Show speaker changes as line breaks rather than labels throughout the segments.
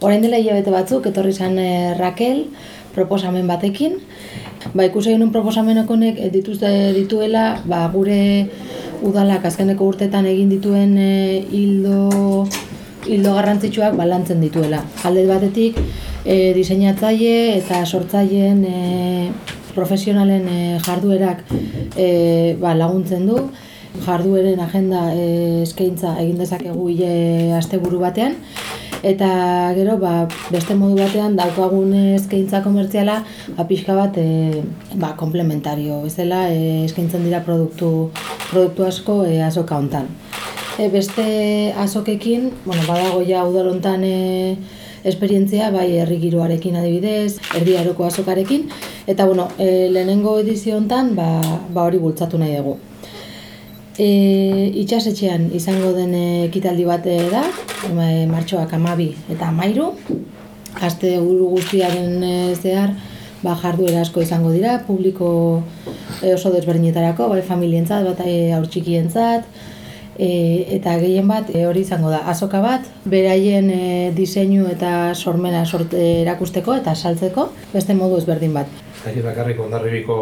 Orain dela hilabete batzuk, etorri zan e, Raquel, proposamen batekin. Ba, ikusi genuen proposamen honek dituzte dituela, ba, gure udalak azkeneko urtetan egin dituen e, hildo, hildo garrantzitsuak balantzen dituela. Alde batetik, e, diseinatzaile eta sortzaileen e, profesionalen e, jarduerak e, ba, laguntzen du jardueren agenda e, eskaintza egin dezakegu hile asteburu batean eta gero ba, beste modu batean daukagun eskaintza komertziala ba, pixka bat e, ba, komplementario bezala e, eskaintzen dira produktu, produktu asko e, azoka hontan. E, beste azokekin, bueno, badago ja udalontan e, esperientzia bai herri giroarekin adibidez, erdi aroko azokarekin eta bueno, e, lehenengo edizio hontan ba, ba hori bultzatu nahi dugu. E, itxasetxean izango den ekitaldi bat da, e, martxoak amabi eta amairu, aste uru guztiaren e, zehar, ba, jarduera asko izango dira, publiko e, oso desberdinetarako, bai familientzat, bat e, aurtsikientzat, e, eta gehien bat e, hori izango da, azoka bat, beraien e, diseinu eta sormena sorte erakusteko eta saltzeko, beste modu ezberdin bat.
Zaki bakarrik ondarribiko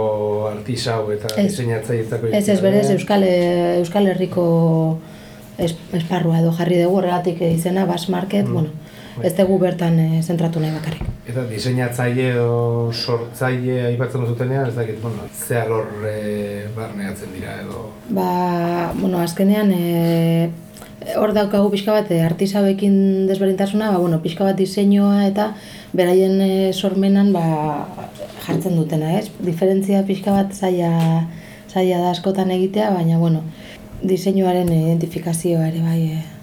artisau eta diseinatzaileetako
Ez ez berez Euskal Euskal Herriko esparrua edo jarri dugu horregatik izena Bas Market, mm. bueno, bai. ez dugu bertan e, zentratu nahi bakarrik.
Eta diseinatzaile edo sortzaile aipatzen dutenean, ez dakit, bueno, ze alor e, barneatzen dira edo...
Ba, bueno, azkenean, e, hor daukagu pixka bat, artisauekin desberdintasuna, ba, bueno, pixka bat diseinua eta beraien e, sormenan, ba, jartzen dutena, ez? Diferentzia pixka bat zaila, zaila da askotan egitea, baina, bueno, diseinuaren identifikazioa ere bai, e,